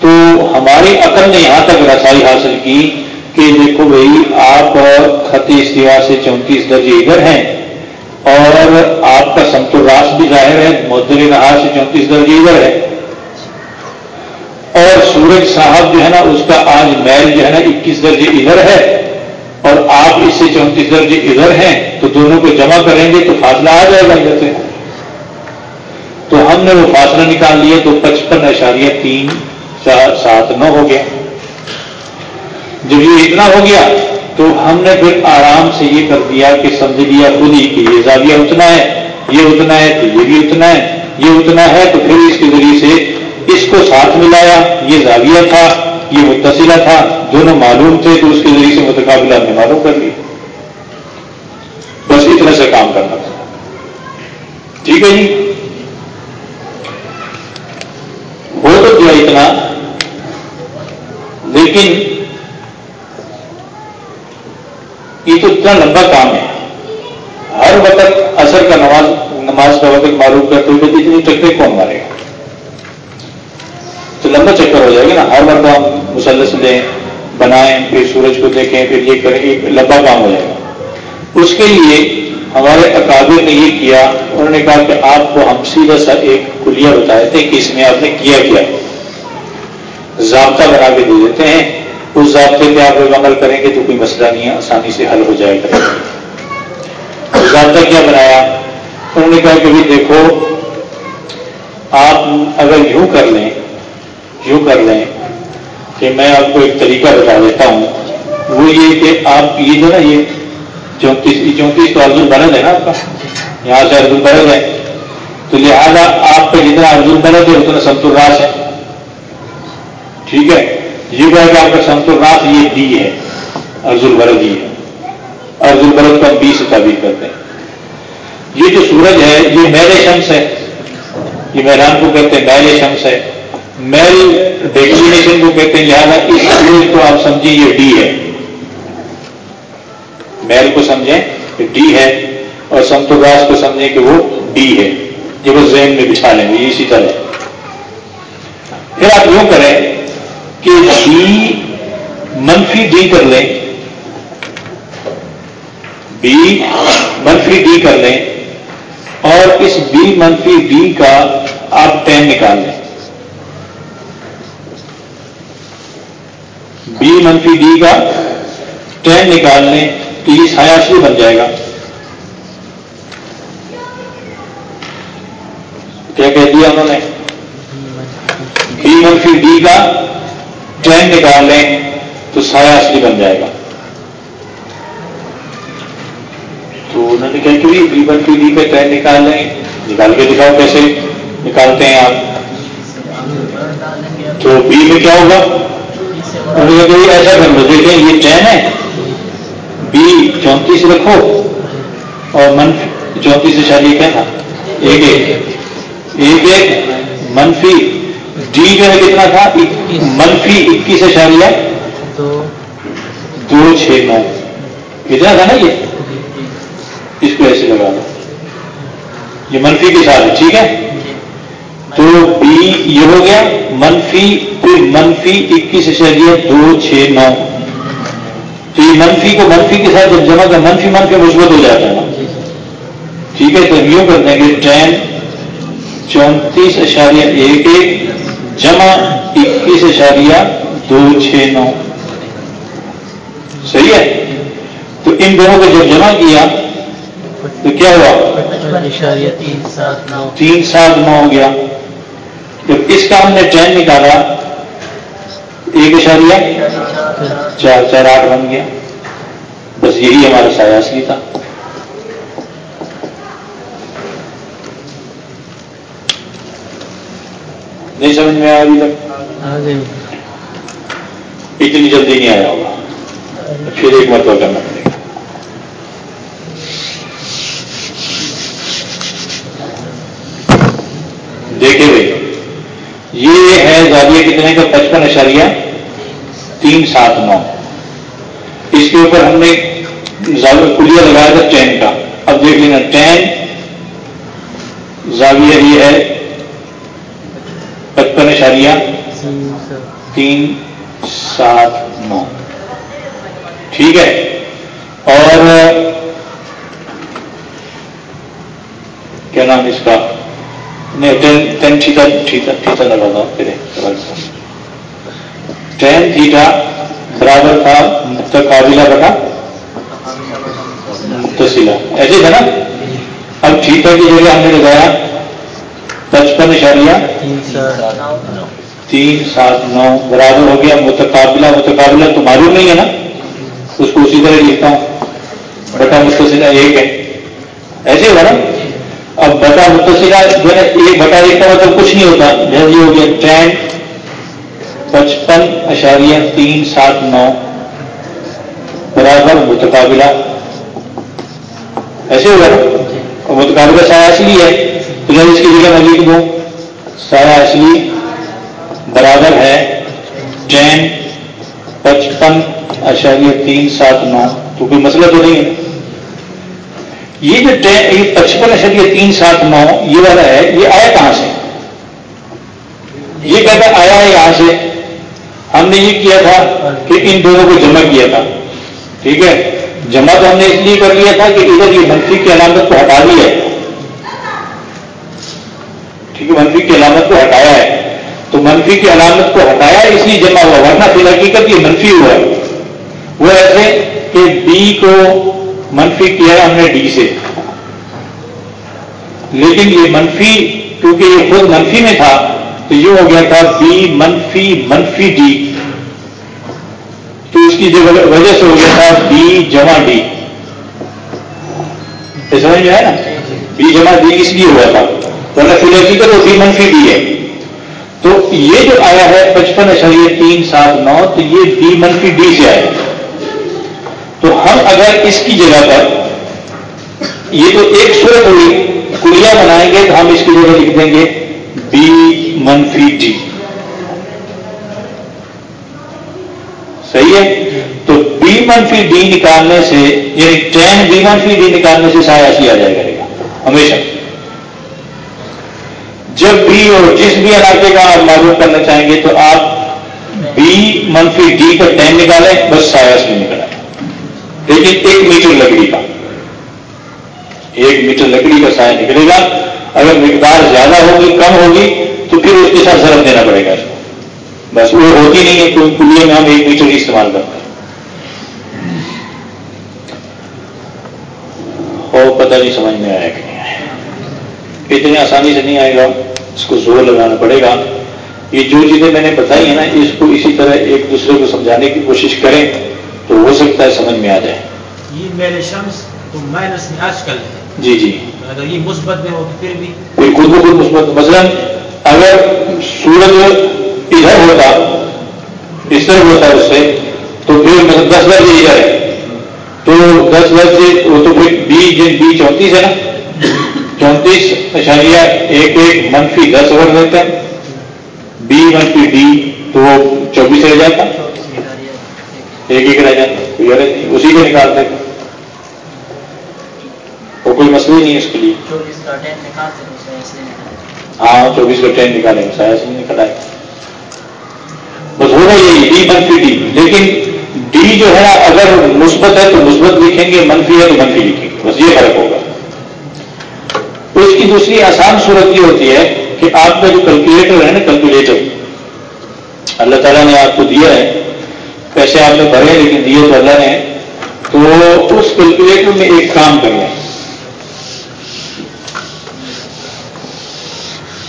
تو ہماری عقل نے یہاں تک رسائی حاصل کی کہ دیکھو بھائی، آپ خطی استوا سے چونتیس درجے ادھر ہیں اور آپ کا سمتراس بھی ظاہر ہے مدر نہار سے چونتیس درجے ادھر ہے۔ اور سورج صاحب جو ہے نا، اس کا آج میل جو ہے نا، اکیس درجے ادھر ہے اور آپ اس سے چونتیس درجے ادھر ہیں، تو دونوں کو جمع کریں گے تو فاصلہ آ جائے گا ادھر سے۔ تو ہم نے وہ فاصلہ نکال لیا تو پچپن اشاریہ تین۔ چار سات نو ہو گیا۔ جب یہ اتنا ہو گیا تو ہم نے پھر آرام سے یہ کر دیا کہ سمجھ لیا خود ہی کہ یہ زاویہ اتنا ہے، یہ اتنا ہے تو یہ بھی اتنا ہے، یہ اتنا ہے تو پھر اس کے ذریعے سے اس کو ساتھ ملایا۔ یہ زاویہ تھا، یہ متصلہ تھا، دونوں معلوم تھے تو اس کے ذریعے سے متقابلہ ہم نے معلوم کر لیا۔ بس اتنا سے کام کرنا تھا۔ ٹھیک ہے جی؟ ہو تو کیا اتنا۔ لیکن یہ تو اتنا لمبا کام ہے۔ ہر وقت اثر کا نماز نماز کا وقت معلوم کرتے ہوئے اتنی ٹکرے کون مارے گا؟ تو لمبا چکر ہو جائے گا نا۔ ہر مرتبہ ہم مسلس لیں، بنائیں، پھر سورج کو دیکھیں، پھر یہ کریں ایک لمبا کام ہو جائے گا۔ اس کے لیے ہمارے اکابر نے یہ کیا، انہوں نے کہا کہ آپ کو ہم سیدھا سا ایک کلیا بتائے تھے کہ اس میں آپ نے کیا کیا۔ ضابطہ بنا کے دے دیتے ہیں، اس ضابطے پہ آپ لوگ عمل کریں گے تو کوئی مسئلہ نہیں ہے، آسانی سے حل ہو جائے گا۔ ضابطہ کیا بنایا؟ انہوں نے کہا کہ بھی دیکھو، آپ اگر یوں کر لیں، یوں کر لیں کہ میں آپ کو ایک طریقہ بتا دیتا ہوں۔ وہ یہ کہ آپ یہ جو نا، یہ چونتیس چونتیس تو ارجن برد ہے نا آپ کا۔ یہاں سے ارجن برد ہے۔ تو لہذا آپ کا جتنا ارجن برد ہے، اتنا سنتر راس ہے۔ ٹھیک ہے؟ یہ کہ آپ کا سنتر راس یہ ڈی ہے ارجن برد ہی ہے۔ ارجن برد کا بی سے تعبیر کرتے ہیں۔ یہ جو سورج ہے، یہ میرے شمس ہے۔ یہ میدان کو کہتے ہیں میرے شمس ہے۔ میل ڈیکسٹینیشن کو کہتے ہیں، لہٰذا اس سورج کو آپ سمجھیں یہ ڈی ہے۔ میل کو سمجھیں کہ ڈی ہے اور سنتوگاس کو سمجھیں کہ وہ ڈی ہے۔ یہ وہ ذہن میں بچھا لیں گے اسی طرح۔ پھر آپ یوں کریں کہ ڈی منفی ڈی کر لیں بی منفی ڈی کر لیں، اور اس بی منفی ڈی کا آپ ٹین نکال لیں۔ بی منفی ڈی کا ٹین نکال لیں تو یہ سایاسی بن جائے گا۔ کیا کہہ دیا انہوں نے؟ بی منفی ڈی کا ٹین نکال لیں، تو سایاسی بن جائے گا۔ تو انہوں نے کہا کہ بی منفی ڈی کا ٹین نکال لیں۔ نکال کے دکھاؤ کیسے؟ نکالتے ہیں آپ۔ تو بی میں کیا ہوگا؟ ایسا کر دیکھیں، یہ ٹین ہے۔ بی چونتیس رکھو اور منفی، چونتیس اشاریہ کیا تھا؟ ایک ایک۔ ایک ایک، منفی۔ ڈی جو ہے کتنا تھا منفی اکیس اشاریہ دو چھ نو۔ کتنا تھا نا یہ؟ اس کو ایسے لگا دو۔ یہ منفی کے ساتھ ٹھیک ہے؟ تو بی یہ ہو گیا منفی پھر منفی اکیس اشاریہ دو چھ نو۔ تو یہ منفی کو منفی کے ساتھ جب جمع کر منفی منفی مثبت ہو جاتا ہے نا۔ ٹھیک ہے تو یوں کر دیں گے ٹین چونتیس اشاریہ ایک ایک۔ جمع اکیس اشاریہ دو چھ نو۔ صحیح ہے؟ تو ان دونوں کو جب جمع کیا، تو کیا ہوا؟ تین سات نو ہو گیا۔ جب اس کا ہم نے ٹین نکالا، ایک اشاریہ چار چار، آٹھ بن گیا۔ بس یہی ہمارا سایہ اصلی تھا نہیں سمجھ میں آیا ابھی تک؟ اتنی جلدی نہیں آیا ہوگا۔ پھر ایک مرتبہ کرنا پڑے گا۔ دیکھیں بھائی یہ ہے زاویہ کتنے کا؟ پچپن اشاریہ تین سات نو۔ اس کے اوپر ہم نے کلیا لگایا تھا ٹین کا۔ اب دیکھ لینا ٹین زاویہ یہ ہے۔ پچپن اشاریہ، تین، سات، نو۔ ٹھیک ہے۔ اور کیا نام اس کا؟ نہیں، ٹین ٹھیتا ٹھیتا ٹھیتا لگا تھا پھر ٹین تھیٹا، برابر تھا، متقابلہ بٹا، متصلہ۔ ایسے تھا نا؟ اب ٹھیتا کی جگہ ہم نے لگایا پچپن اشاریہ؟ تین سات نو۔ برابر ہو گیا۔ متقابلہ متقابلہ تو معلوم نہیں ہے نا؟ اس کو اسی طرح لکھتا ہوں۔ بٹا متصلہ ایک ہے۔ ایسے ہوگا نا؟ اب بٹا متصلہ جو ہے ایک بٹا ایک کا مطلب کچھ نہیں ہوتا۔ جیسے ہو گیا ٹین پچپن اشاریہ تین سات نو۔ برابر متقابلہ۔ ایسے ہوگا نا؟ متقابلہ سایہ اصلی ہے۔ تو اس کی جگہ میں لکھ دوں سایہ اصلی برابر ہے۔ ٹین پچپن اشاریہ تین سات نو تو کوئی مسئلہ تو نہیں ہے۔ یہ جو یہ پچپن اشاریہ تین سات نو، یہ والا ہے، یہ آیا کہاں سے؟ یہ کہتا آیا ہے یہاں سے۔ ہم نے یہ کیا تھا کہ ان دونوں کو جمع کیا تھا۔ ٹھیک ہے؟ جمع تو ہم نے اس لیے کر لیا تھا کہ ادھر یہ منفی کی علامت کو ہٹا دی ہے ٹھیک ہے منفی کی علامت کو ہٹایا ہے۔ تو منفی کی علامت کو ہٹایا اس لیے جمع ہوا، ورنہ فی الحقیقت یہ منفی ہوا۔ ہے وہ ایسے کہ بی کو منفی کیا ہم نے ڈی سے۔ لیکن یہ منفی، کیونکہ یہ خود منفی میں تھا، تو یہ ہو گیا تھا بی منفی منفی ڈی۔ تو اس کی وجہ سے ہو گیا تھا بی جمع ڈی۔ سمجھ میں ہے نا؟ بی جمع ڈی اس لیے ہوا تھا۔ ورنہ فی الحقیقت وہ بی منفی ڈی ہے تو یہ جو آیا ہے پچپن اشریہ تین سات نو، تو یہ بی منفی ڈی سے آیا تو ہم اگر اس کی جگہ پر یہ تو ایک صورت ہوئی کلیا بنائیں گے تو ہم اس کی جگہ لکھ دیں گے بی منفی ڈی۔ صحیح ہے؟ تو بی منفی ڈی نکالنے سے یعنی ٹین بی منفی ڈی نکالنے سے سایہ سی آ جائے گا۔ ہمیشہ۔ جب بھی اور جس بھی علاقے کا آپ معلوم کرنا چاہیں گے تو آپ بی منفی ڈی کا ٹین نکالیں، بس سایہ سے نکلا۔ لیکن ایک میٹر لکڑی کا۔ ایک میٹر لکڑی کا سایہ نکلے گا۔ اگر مقدار زیادہ ہوگی، کم ہوگی، تو پھر اس کے ساتھ ضرب دینا پڑے گا۔ اس کو بس وہ ہوتی نہیں ہے کیونکہ کلیے میں ہم ایک میٹر ہی استعمال کرتے ہیں۔ اور پتہ نہیں سمجھ میں آیا کہ اتنی آسانی سے نہیں آئے گا۔ اس کو زور لگانا پڑے گا۔ یہ جو چیزیں میں نے بتائی ہیں نا اس کو اسی طرح ایک دوسرے کو سمجھانے کی کوشش کریں تو ہو سکتا ہے سمجھ میں آ جائے۔ یہ میرے شمس تو مائنس میں آج کل ہے جی جی۔ اگر یہ مثبت میں ہو تو پھر بھی۔ پھر خود بخود مثبت۔ مثلا اگر سورج ادھر ہوتا اس طرح ہوتا اس سے تو پھر مطلب دس بجے ادھر ہے۔ تو دس بجے وہ تو پھر بی جن بی چونتیس ہے نا۔ چونتیس اشاریہ ایک ایک منفی دس اوور دیتا ہے بی منفی ڈی تو وہ چوبیس رہ جاتا۔ ایک ایک رہ جاتا۔ اسی کو نکالتے وہ کوئی مسئلہ نہیں ہے اس کے لیے۔ ہاں چوبیس کا ٹین نکالیں گے سایہ سے نکل آئے۔ بس ہوگا یہی ڈی منفی ڈی۔ لیکن ڈی جو ہے اگر مثبت ہے تو مثبت لکھیں گے منفی ہے تو منفی لکھیں گے۔ بس یہ فرق ہوگا۔ اس کی دوسری آسان صورت یہ ہوتی ہے کہ آپ کا جو کیلکولیٹر ہے نا کیلکولیٹر اللہ تعالیٰ نے آپ کو دیا ہے. پیسے آپ نے بھرے لیکن دیے تو اللہ نے. تو اس کیلکولیٹر میں ایک کام کر لیں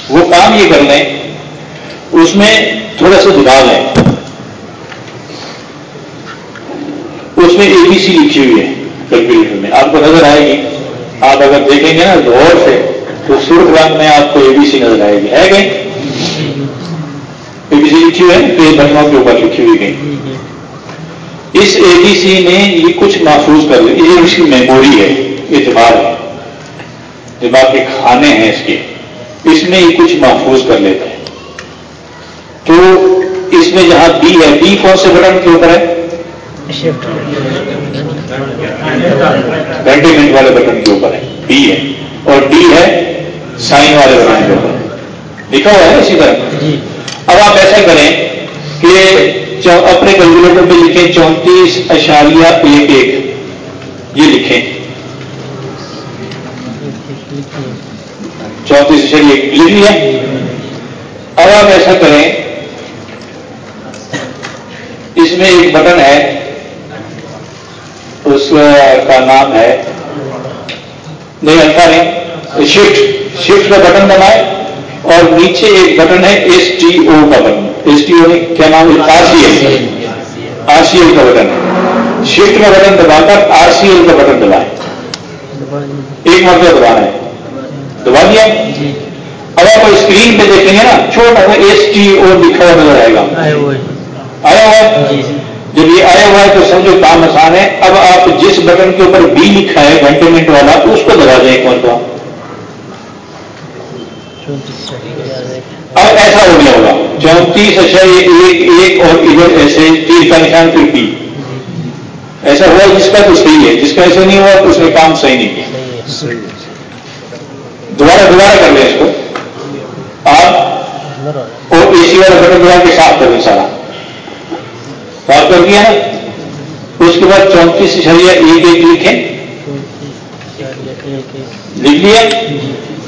وہ کام یہ کر لیں اس میں تھوڑا سا دبا لیں اس میں اے بی سی لکھی ہوئی ہے کیلکولیٹر میں. آپ کو نظر آئے گی. آپ اگر دیکھیں گے نا غور سے تو سرخ رنگ میں آپ کو اے بی سی نظر آئے گی، ہے گئی اے بی سی لکھی ہوئی ہے کئی بٹنوں کے اوپر لکھی ہوئی گئی۔ اس اے بی سی نے یہ کچھ محفوظ کر لیا یہ اس کی میموری ہے، یہ دماغ ہے۔ دماغ کے کھانے ہیں اس کے۔ اس میں یہ کچھ محفوظ کر لیتا ہے۔ تو اس میں جہاں بی ہے بی کون سے بٹن کے اوپر ہے؟ گھنٹے منٹ والے بٹن کے اوپر ہے بی ہے اور ڈی ہے سائن والے بٹن کے اوپر لکھا ہوا ہے اسی طرح۔ اب آپ ایسا کریں کہ اپنے کیلکولیٹر پہ لکھیں چونتیس اشاریہ ایک ایک یہ لکھیں چونتیس اشاریہ ایک لکھ لیا اب آپ ایسا کریں اس میں ایک بٹن ہے اس کا نام ہے۔ نہیں الفا نہیں۔ شفٹ شفٹ کا بٹن دبائے اور نیچے ایک بٹن ہے ایس ٹی او کا بٹن۔ ایس ٹی او کیا نام ہے؟ R C L R C L کا بٹن۔ شفٹ کا بٹن دبا کر آر سی ایل کا بٹن دبائے ایک مرتبہ دبانا ہے دبا دیا؟ اب آپ اسکرین پہ دیکھیں گے نا چھوٹا سا ایس ٹی او لکھا ہوا نظر آئے گا۔ آیا ہوا ہے۔ جب یہ آیا ہوا ہے تو سمجھو کام آسان ہے، اب آپ جس بٹن کے اوپر بی لکھا ہے، گھنٹے منٹ والا اس کو دبا دیں ایک مرتبہ اب ایسا ہو گیا ہوگا۔ چونتیس اچھا یہ ایک ایک اور ادھر ایسے تیر کا نشان پھر پی ایسا ہوا جس کا تو صحیح ہے، جس کا ایسا نہیں ہوا تو اس نے کام صحیح نہیں کیا۔ دوبارہ دوبارہ کر لیں اس کو۔ آپ اور اے سی والا بٹن دبا کے صاف کر دیں سارا۔ صاف کر دیا اس کے بعد چونتیس اشاریہ ایک ایک لکھیں۔ لکھ لیا۔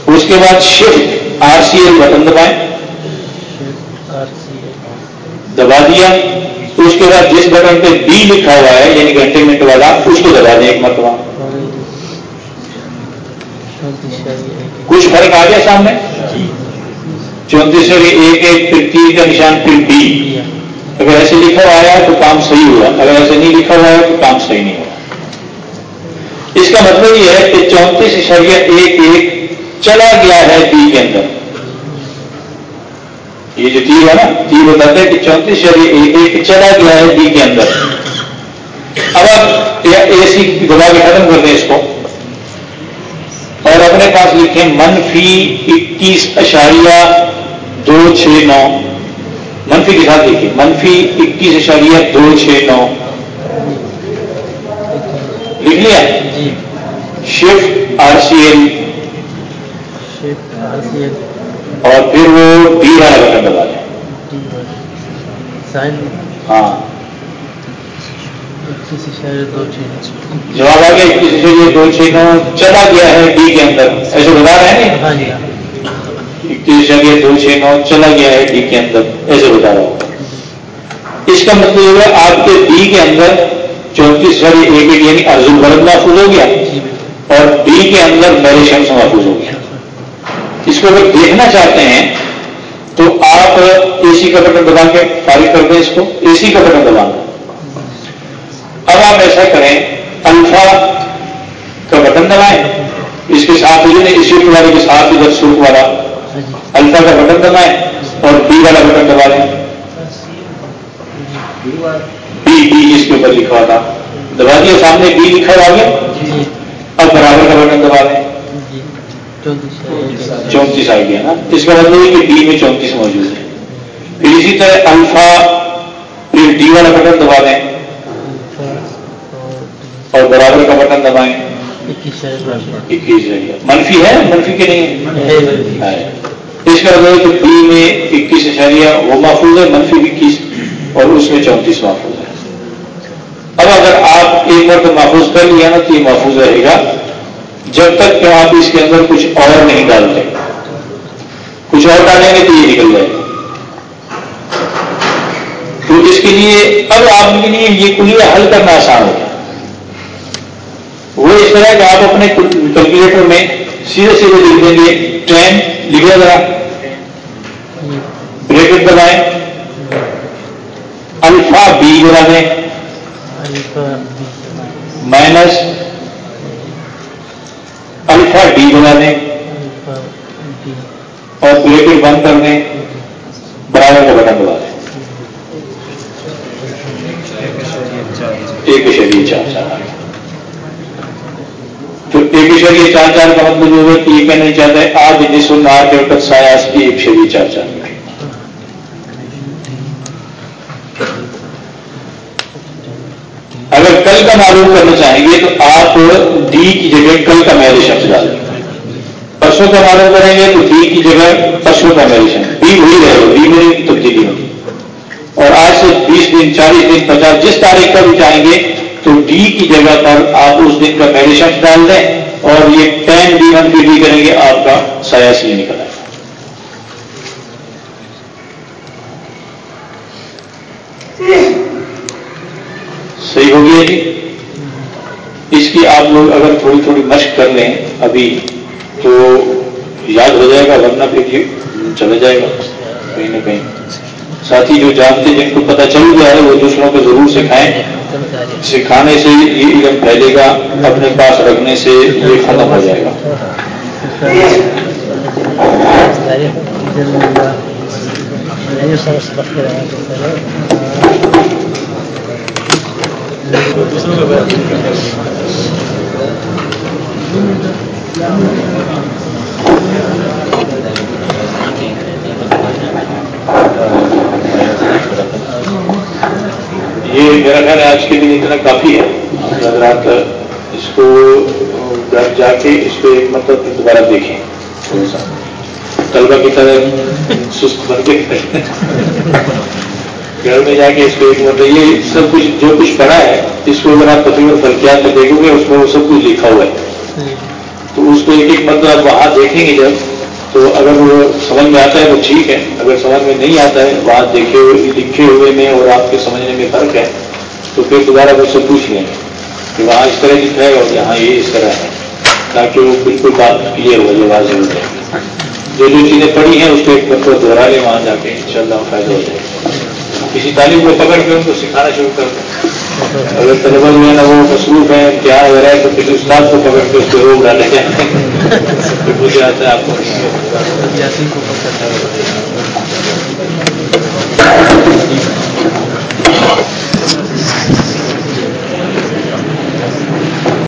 اس کے بعد shift R C L button دبائیں۔ دبا دیا۔ اس کے بعد جس بٹن پہ بی لکھا ہوا ہے یعنی گھنٹے منٹ والا اس کو دبا دیں ایک مرتبہ۔ کچھ فرق آ گیا سامنے؟ چونتیس ایک ایک، پھر تین کا نشان، پھر بی۔ اگر ایسے لکھا ہوا آیا تو کام صحیح ہوا اگر ایسے نہیں لکھا ہوا ہے تو کام صحیح نہیں ہوا اس کا مطلب یہ ہے کہ چونتیس اشاریہ ایک ایک چلا گیا ہے بی کے اندر۔ یہ جو تیر ہے نا، تیر بتاتے ہیں کہ چونتیس اشاریہ ایک ایک چلا گیا ہے بی کے اندر۔ اب آپ اے سی دبا کے ختم کر دیں اس کو۔ اور اپنے پاس لکھیں منفی اکیس اشاریہ دو چھ نو۔ منفی کے ساتھ لکھیں منفی اکیس اشاریہ دو چھ نو۔ لکھ لیا؟ شفٹ آر سی ایل اور پھر وہ ڈی والا بٹن دبا لیں ہاں۔ جواب آ گیا اکیس اشاریہ دو چھ نو۔ چلا گیا ہے ڈی کے اندر۔ ایسے بتا رہے ہیں؟ ہاں دو چھ نو چلا گیا ہے ڈی کے اندر، ایسے بتا رہا ہوں۔ اس کا مطلب ہے آپ کے ڈی کے اندر چونتیس ساری ایک ایک یعنی ارزل برد محفوظ ہو گیا، اور ڈی کے اندر میرے شمس محفوظ ہو گیا۔ اس کو اگر دیکھنا چاہتے ہیں، تو آپ اے سی کا بٹن دبا کے فارغ کر دیں اس کو، اے سی کا بٹن دبانا اب آپ ایسا کریں، الفا کا بٹن دبائیں۔ اس کے ساتھ جو اسی والے کے ساتھ ادھر سوٹ والا۔ الفا کا بٹن دبائیں اور بی والا بٹن دبا دیں بی بی اس کے اوپر لکھا تھا۔ دبا دیا، سامنے بی لکھا ہوا گیا اب برابر کا بٹن دبا دیں چونتیس آ گیا نا۔ اس کا مطلب ہے کہ بی میں چونتیس موجود ہے۔ پھر اسی طرح الفا پھر ڈی والا بٹن دبا دیں اور برابر کا بٹن دبائیں۔ اکیس منفی ہے؟ منفی کے نہیں؟ ہے اس کا مطلب ہے کہ بی میں اکیس اشاریہ وہ محفوظ ہے منفی اکیس اور اس میں چونتیس محفوظ ہے۔ اب اگر آپ ایک تو محفوظ کر لیا نا تو یہ محفوظ رہے گا۔ جب تک کہ آپ اس کے اندر کچھ اور نہیں ڈالتے۔ کچھ اور ڈالیں گے تو یہ نکل جائے۔ گا تو اس کے لیے اب آپ کے لیے یہ کلیہ حل کرنا آسان ہو گیا۔ اس کہ آپ اپنے کیلکولیٹر میں سیدھے سیدھے لکھ دیں گے ٹین لکھا ذرا۔ بریکٹ دبائیں۔ الفا بی بنا دیں۔ مائنس۔ الفا ڈی بنا دیں۔ اور بریکٹ بند کر دیں۔ برابر کا بٹن دبا دیں۔ ایک اشریہ چار۔ چار۔ ایک اشریہ چار چار کا مطلب ہوگا کہ یہ کہنا چاہتا ہے آج جی جس نار کے وقت سایاس کی ایک شریہ چار چار اگر کل کا معلوم کرنا چاہیں گے تو آپ ڈی کی جگہ کل کا میل شخص ڈال دیں۔ پرسوں کا معلوم کریں گے تو ڈی کی جگہ پرسوں کا میل شخص ڈی وہی رہے گا ڈی میں تبدیلی ہوگی۔ اور آج سے بیس دن، چالیس دن، پچاس، جس تاریخ کا بھی چاہیں گے تو ڈی کی جگہ پر آپ اس دن کا میل شخص ڈال دیں۔ اور یہ ten D one P D کریں گے، آپ کا سیاسی نکل آئے۔ گا صحیح ہو گیا جی؟ اس کی آپ لوگ اگر تھوڑی تھوڑی مشق کر لیں ابھی، تو یاد ہو جائے گا، ورنہ پھر یہ چلا جائے گا۔ کہیں نہ کہیں۔ ساتھی جو جانتے جن کو پتہ چل گیا ہے، وہ دوسروں کو ضرور سکھائیں۔ سکھانے سے یہ علم پھیلے گا، اپنے پاس رکھنے سے یہ ختم ہو جائے گا۔ یہ میرا خیال ہے آج کے دن اتنا کافی ہے۔ حضرات، اس کو گھر جا کے اس کو ایک مطلب دوبارہ دیکھیں۔ تھوڑا سا طلبا کی طرح سست بن کے۔ گھر میں جا کے اس کو ایک مطلب یہ سب کچھ جو کچھ پڑھا ہے، اس کو اگر آپ تقریباً فلکیات میں دیکھو گے، اس میں وہ سب کچھ لکھا ہوا ہے۔ تو اس کو ایک ایک مطلب وہاں دیکھیں گے جب تو اگر وہ سمجھ میں آتا ہے تو ٹھیک ہے، اگر سمجھ میں نہیں آتا ہے وہاں دیکھے ہوئے، لکھے ہوئے میں اور آپ کے سمجھنے میں فرق ہے، تو پھر دوبارہ مجھ سے پوچھ لیں کہ وہاں اس طرح لکھا ہے اور یہاں یہ اس طرح ہے، تاکہ وہ بالکل بات کلیئر ہو جائے، واضح ہو جائے۔ جو جو چیزیں پڑھی ہیں، اس کو ایک مطلب دوہرا لیں، وہاں جا کے ان شاء اللہ فائدہ ہو جائے۔ کسی تعلیم کو پکڑ کے ان کو سکھانا شروع کر دیں۔ اگر طلبا جو ہے نا وہ مصروف ہے امتحان وغیرہ ہے تو کسی استاد کو پکڑ کے اس کو روک ڈالے جائیں مجھے آتا ہے آپ کو۔ جاتی کو پکڑتا ہے